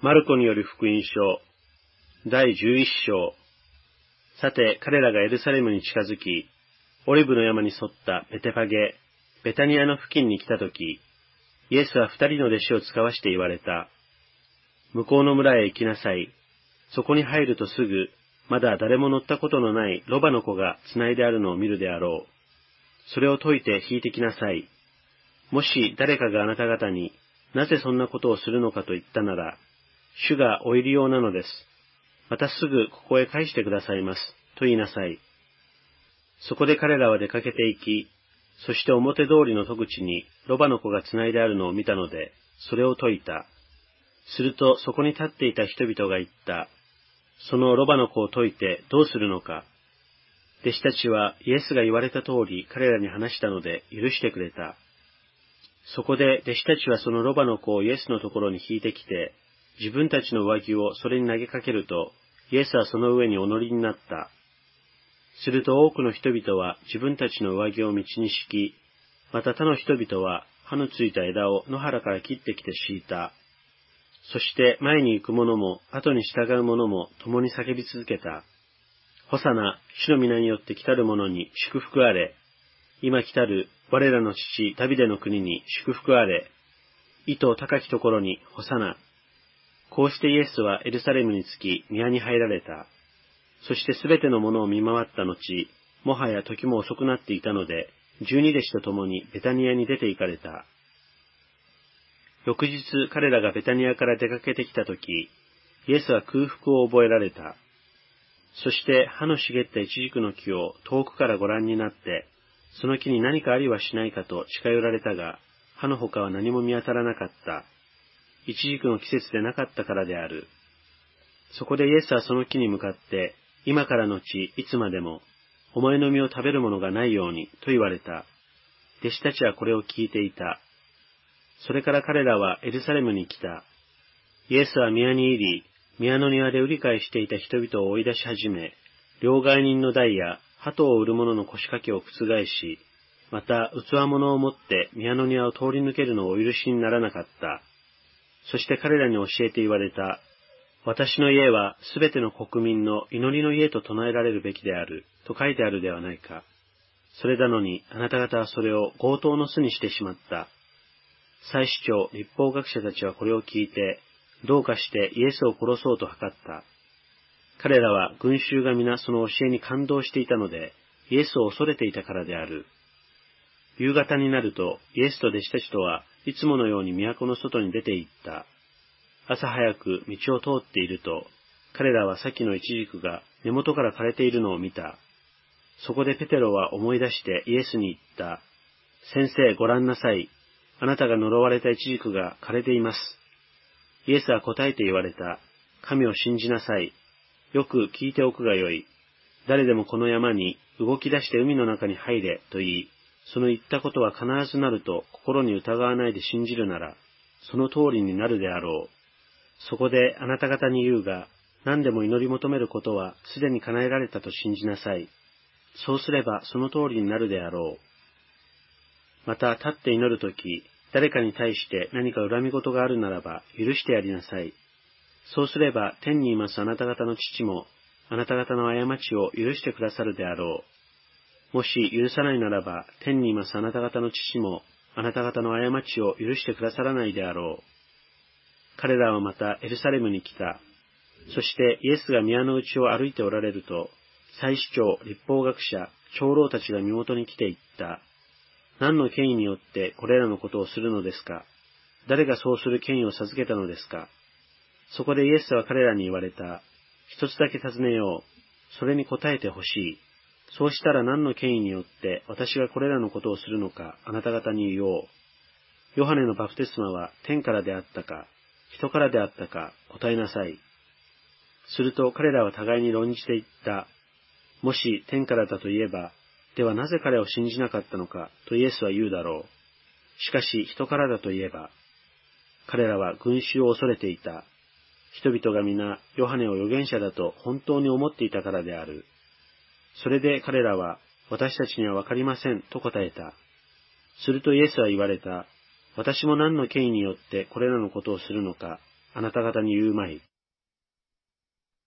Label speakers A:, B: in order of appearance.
A: マルコによる福音書、第11章。さて、彼らがエルサレムに近づき、オリブの山に沿ったベテパゲ、ベタニアの付近に来たとき、イエスは二人の弟子を使わして言われた。向こうの村へ行きなさい。そこに入るとすぐ、まだ誰も乗ったことのないロバの子が繋いであるのを見るであろう。それを解いて引いてきなさい。もし誰かがあなた方に、なぜそんなことをするのかと言ったなら、主がお入り用なのです。またすぐここへ返してくださいます。と言いなさい。そこで彼らは出かけて行き、そして表通りの戸口にロバの子が繋いであるのを見たので、それを解いた。するとそこに立っていた人々が言った。そのロバの子を解いてどうするのか。弟子たちはイエスが言われた通り彼らに話したので許してくれた。そこで弟子たちはそのロバの子をイエスのところに引いてきて、自分たちの上着をそれに投げかけると、イエスはその上にお乗りになった。すると多くの人々は自分たちの上着を道に敷き、また他の人々は刃のついた枝を野原から切ってきて敷いた。そして前に行く者も後に従う者も共に叫び続けた。ホサナ、主の皆によって来たる者に祝福あれ。今来たる我らの父ダビデの国に祝福あれ。意図高きところに干さな。こうしてイエスはエルサレムに着き宮に入られた。そしてすべてのものを見回った後、もはや時も遅くなっていたので、十二弟子と共にベタニアに出て行かれた。翌日彼らがベタニアから出かけてきたとき、イエスは空腹を覚えられた。そして葉の茂ったイチジクの木を遠くからご覧になって、その木に何かありはしないかと近寄られたが、葉の他は何も見当たらなかった。イチジクの季節でなかったからである。そこでイエスはその木に向かって、今からのち、いつまでも、お前の実を食べるものがないように、と言われた。弟子たちはこれを聞いていた。それから彼らはエルサレムに来た。イエスは宮に入り、宮の庭で売り買いしていた人々を追い出し始め、両替人の代や鳩を売る者の腰掛けを覆し、また器物を持って宮の庭を通り抜けるのをお許しにならなかった。そして彼らに教えて言われた。私の家はすべての国民の祈りの家と唱えられるべきである、と書いてあるではないか。それなのにあなた方はそれを強盗の巣にしてしまった。祭司長、立法学者たちはこれを聞いて、どうかしてイエスを殺そうと図った。彼らは群衆が皆その教えに感動していたので、イエスを恐れていたからである。夕方になると、イエスと弟子たちとはいつものように都の外に出て行った。朝早く道を通っていると、彼らは先のイチジクが根元から枯れているのを見た。そこでペテロは思い出してイエスに言った。先生ご覧なさい。あなたが呪われたイチジクが枯れています。イエスは答えて言われた。神を信じなさい。よく聞いておくがよい。誰でもこの山に動き出して海の中に入れと言い、その言ったことは必ずなると心に疑わないで信じるなら、その通りになるであろう。そこであなた方に言うが、何でも祈り求めることはすでに叶えられたと信じなさい。そうすればその通りになるであろう。また立って祈るとき、誰かに対して何か恨み事があるならば許してやりなさい。そうすれば天にいますあなた方の父も、あなた方の過ちを許してくださるであろう。もし許さないならば、天にいますあなた方の父も、あなた方の過ちを許してくださらないであろう。彼らはまたエルサレムに来た。そしてイエスが宮の内を歩いておられると、祭司長、立法学者、長老たちが身元に来ていった。何の権威によってこれらのことをするのですか？誰がそうする権威を授けたのですか？そこでイエスは彼らに言われた。一つだけ尋ねよう。それに答えてほしい。そうしたら何の権威によって私がこれらのことをするのかあなた方に言おう。ヨハネのバプテスマは天からであったか、人からであったか答えなさい。すると彼らは互いに論じていった。もし天からだと言えば、ではなぜ彼を信じなかったのかとイエスは言うだろう。しかし人からだと言えば、彼らは群衆を恐れていた。人々が皆、ヨハネを預言者だと本当に思っていたからである。それで彼らは、私たちにはわかりません、と答えた。するとイエスは言われた。私も何の権威によってこれらのことをするのか、あなた方に言うまい。